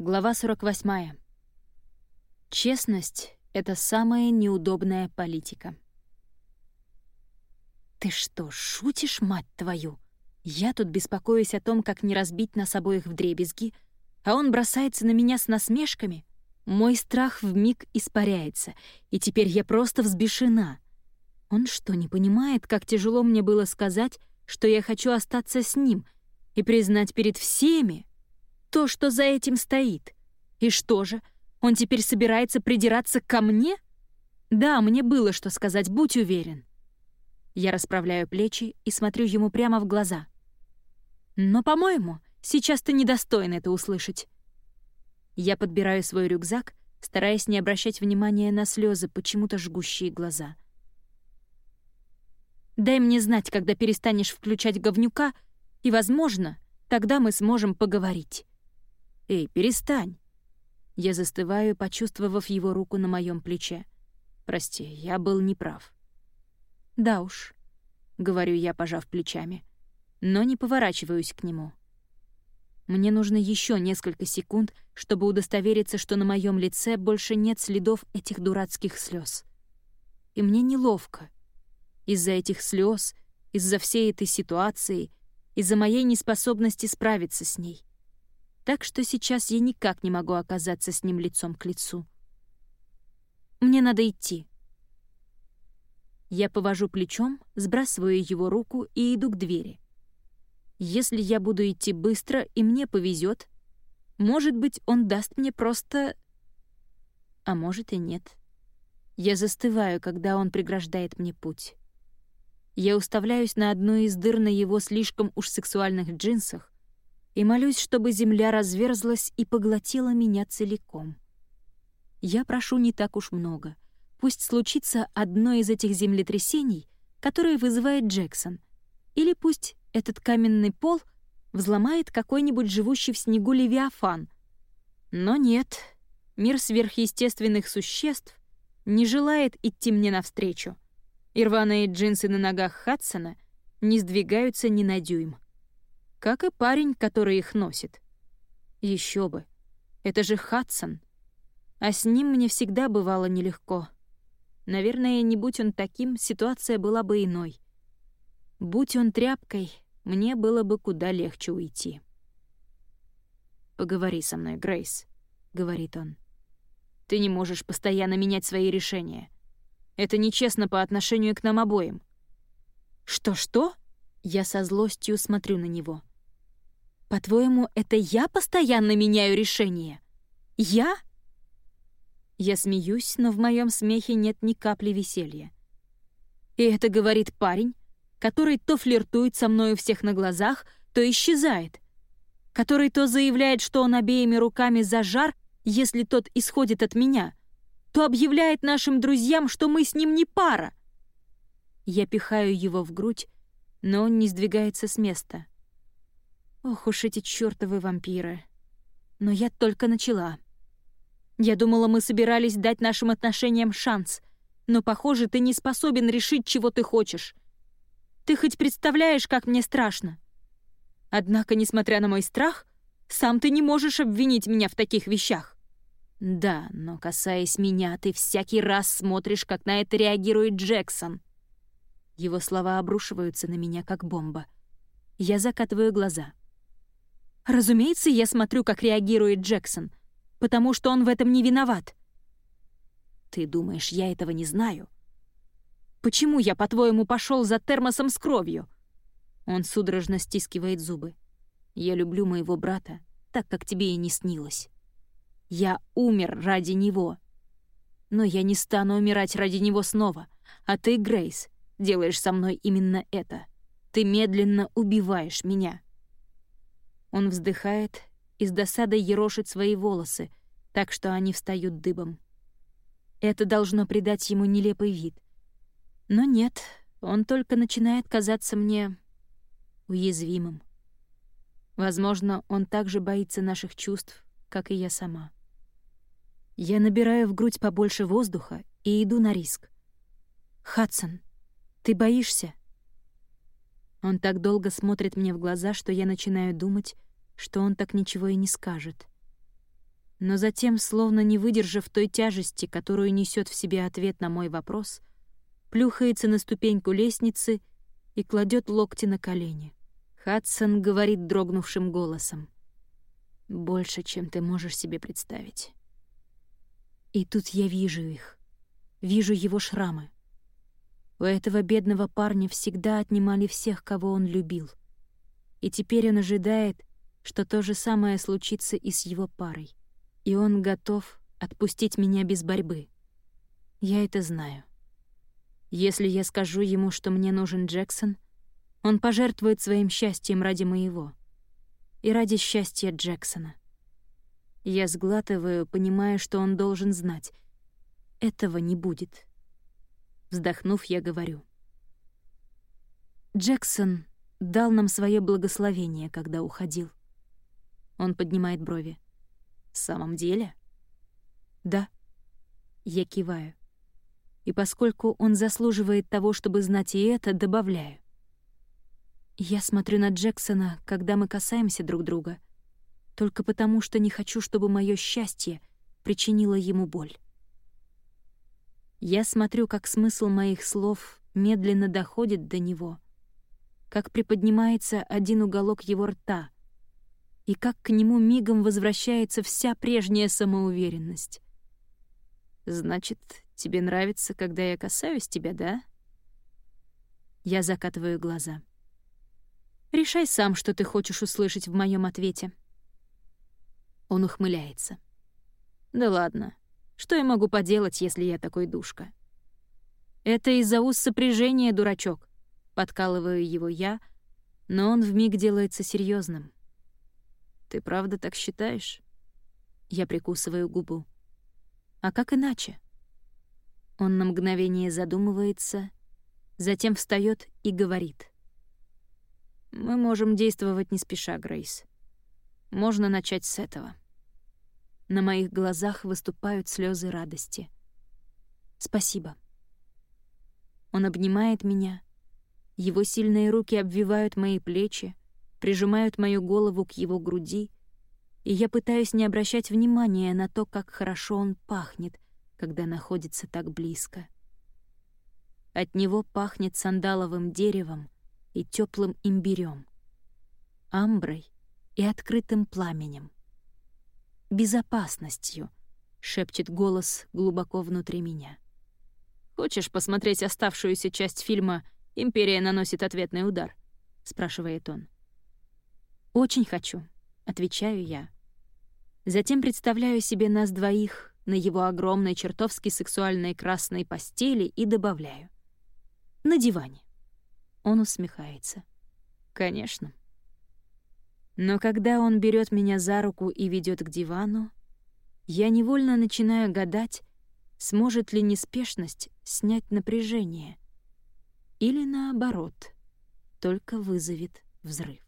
Глава 48. Честность — это самая неудобная политика. «Ты что, шутишь, мать твою? Я тут беспокоюсь о том, как не разбить нас обоих в дребезги, а он бросается на меня с насмешками. Мой страх вмиг испаряется, и теперь я просто взбешена. Он что, не понимает, как тяжело мне было сказать, что я хочу остаться с ним и признать перед всеми, то, что за этим стоит. И что же, он теперь собирается придираться ко мне? Да, мне было что сказать, будь уверен. Я расправляю плечи и смотрю ему прямо в глаза. Но, по-моему, сейчас ты недостоин это услышать. Я подбираю свой рюкзак, стараясь не обращать внимания на слезы, почему-то жгущие глаза. Дай мне знать, когда перестанешь включать говнюка, и, возможно, тогда мы сможем поговорить. «Эй, перестань!» Я застываю, почувствовав его руку на моем плече. «Прости, я был неправ». «Да уж», — говорю я, пожав плечами, но не поворачиваюсь к нему. Мне нужно еще несколько секунд, чтобы удостовериться, что на моем лице больше нет следов этих дурацких слез. И мне неловко. Из-за этих слез, из-за всей этой ситуации, из-за моей неспособности справиться с ней так что сейчас я никак не могу оказаться с ним лицом к лицу. Мне надо идти. Я повожу плечом, сбрасываю его руку и иду к двери. Если я буду идти быстро и мне повезет, может быть, он даст мне просто... А может и нет. Я застываю, когда он преграждает мне путь. Я уставляюсь на одну из дыр на его слишком уж сексуальных джинсах, и молюсь, чтобы земля разверзлась и поглотила меня целиком. Я прошу не так уж много. Пусть случится одно из этих землетрясений, которое вызывает Джексон, или пусть этот каменный пол взломает какой-нибудь живущий в снегу левиафан. Но нет, мир сверхъестественных существ не желает идти мне навстречу, и рваные джинсы на ногах Хадсона не сдвигаются ни на дюйм как и парень, который их носит. Еще бы, это же Хадсон. А с ним мне всегда бывало нелегко. Наверное, не будь он таким, ситуация была бы иной. Будь он тряпкой, мне было бы куда легче уйти. «Поговори со мной, Грейс», — говорит он. «Ты не можешь постоянно менять свои решения. Это нечестно по отношению к нам обоим». «Что-что?» Я со злостью смотрю на него. По-твоему, это я постоянно меняю решение? Я? Я смеюсь, но в моем смехе нет ни капли веселья. И это говорит парень, который то флиртует со мной у всех на глазах, то исчезает, который то заявляет, что он обеими руками за жар, если тот исходит от меня, то объявляет нашим друзьям, что мы с ним не пара. Я пихаю его в грудь, но он не сдвигается с места — Ох уж эти чёртовы вампиры. Но я только начала. Я думала, мы собирались дать нашим отношениям шанс, но, похоже, ты не способен решить, чего ты хочешь. Ты хоть представляешь, как мне страшно? Однако, несмотря на мой страх, сам ты не можешь обвинить меня в таких вещах. Да, но касаясь меня, ты всякий раз смотришь, как на это реагирует Джексон. Его слова обрушиваются на меня, как бомба. Я закатываю глаза. Разумеется, я смотрю, как реагирует Джексон, потому что он в этом не виноват. Ты думаешь, я этого не знаю? Почему я, по-твоему, пошел за термосом с кровью? Он судорожно стискивает зубы. Я люблю моего брата, так как тебе и не снилось. Я умер ради него. Но я не стану умирать ради него снова. А ты, Грейс, делаешь со мной именно это. Ты медленно убиваешь меня. Он вздыхает и с досадой ерошит свои волосы, так что они встают дыбом. Это должно придать ему нелепый вид. Но нет, он только начинает казаться мне уязвимым. Возможно, он также боится наших чувств, как и я сама. Я набираю в грудь побольше воздуха и иду на риск. «Хадсон, ты боишься?» Он так долго смотрит мне в глаза, что я начинаю думать, что он так ничего и не скажет. Но затем, словно не выдержав той тяжести, которую несет в себе ответ на мой вопрос, плюхается на ступеньку лестницы и кладет локти на колени. Хадсон говорит дрогнувшим голосом. «Больше, чем ты можешь себе представить». И тут я вижу их. Вижу его шрамы. У этого бедного парня всегда отнимали всех, кого он любил. И теперь он ожидает, что то же самое случится и с его парой. И он готов отпустить меня без борьбы. Я это знаю. Если я скажу ему, что мне нужен Джексон, он пожертвует своим счастьем ради моего. И ради счастья Джексона. Я сглатываю, понимая, что он должен знать. Этого не будет. Вздохнув, я говорю. Джексон дал нам свое благословение, когда уходил. Он поднимает брови. «В самом деле?» «Да». Я киваю. И поскольку он заслуживает того, чтобы знать и это, добавляю. Я смотрю на Джексона, когда мы касаемся друг друга, только потому, что не хочу, чтобы мое счастье причинило ему боль. Я смотрю, как смысл моих слов медленно доходит до него, как приподнимается один уголок его рта и как к нему мигом возвращается вся прежняя самоуверенность. «Значит, тебе нравится, когда я касаюсь тебя, да?» Я закатываю глаза. «Решай сам, что ты хочешь услышать в моем ответе». Он ухмыляется. «Да ладно, что я могу поделать, если я такой душка? Это из-за уз сопряжения, дурачок. Подкалываю его я, но он вмиг делается серьезным. Ты правда так считаешь? Я прикусываю губу. А как иначе? Он на мгновение задумывается, затем встает и говорит. Мы можем действовать не спеша, Грейс. Можно начать с этого. На моих глазах выступают слезы радости. «Спасибо». Он обнимает меня. Его сильные руки обвивают мои плечи, прижимают мою голову к его груди, и я пытаюсь не обращать внимания на то, как хорошо он пахнет, когда находится так близко. От него пахнет сандаловым деревом и теплым имбирем, амброй и открытым пламенем безопасностью», — шепчет голос глубоко внутри меня. «Хочешь посмотреть оставшуюся часть фильма «Империя наносит ответный удар»?» — спрашивает он. «Очень хочу», — отвечаю я. Затем представляю себе нас двоих на его огромной чертовски сексуальной красной постели и добавляю. «На диване». Он усмехается. «Конечно». Но когда он берет меня за руку и ведет к дивану, я невольно начинаю гадать, сможет ли неспешность снять напряжение или, наоборот, только вызовет взрыв.